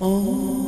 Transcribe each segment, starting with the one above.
Oh.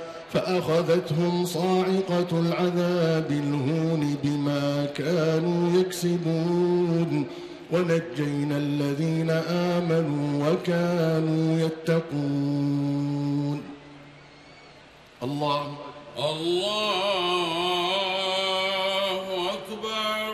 فأخذتهم صاعقة العذاب الهون بما كانوا يكسبون. ونجينا الذين آمنوا وكانوا يتقون. الله الله أكبر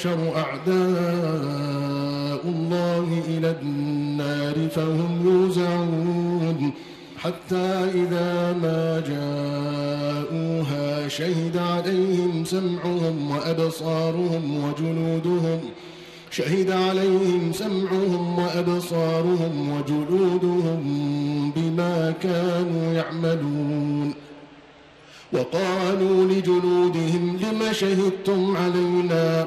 يحشر أعداء الله إلى النار فهم يوزعون. حتى إذا ما جاءوها شهد عليهم سمعهم وأبصارهم وجلودهم. شهد عليهم سمعهم وأبصارهم وجلودهم بما كانوا يعملون. وقالوا لجلودهم لم شهدتم علينا؟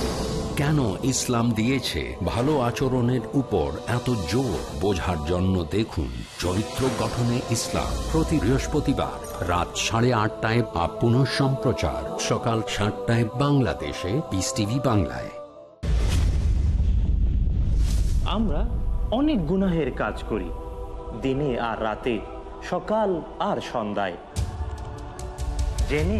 কেন ইসলাম দিয়েছে? ভালো আচরণের উপর এত জোর বোঝার জন্য দেখুন চরিত্র গঠনে ইসলাম প্রতি বৃহস্পতিবার রাত সাড়ে আটটায় বা পুনঃ সম্প্রচার। সকাল সাতটায় বাংলাদেশে পিস টিভি বাংলায়। আমরা অনেক গুনাহের কাজ করি, দিনে আর রাতে, সকাল আর সন্ধ্যায়। জেনে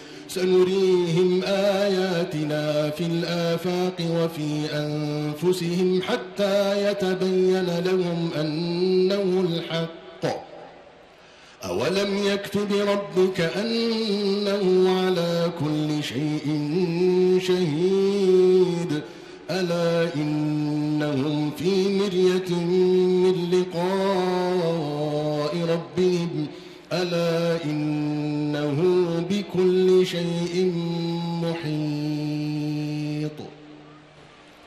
سنريهم آياتنا في الآفاق وفي أنفسهم حتى يتبين لهم أنه الحق. أولم يكتب ربك أنه على كل شيء شهيد. ألا إنهم في مرية من لقاء ربهم. ألا إنه بكل شيء محيط.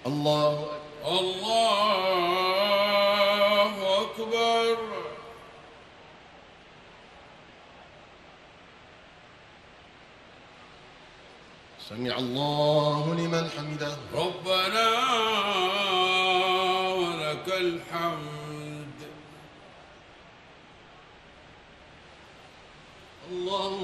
الله الله أكبر. سمع الله لمن حمده. ربنا ولك الحمد. الله